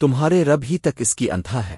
تمہارے رب ہی تک اس کی انتھا ہے۔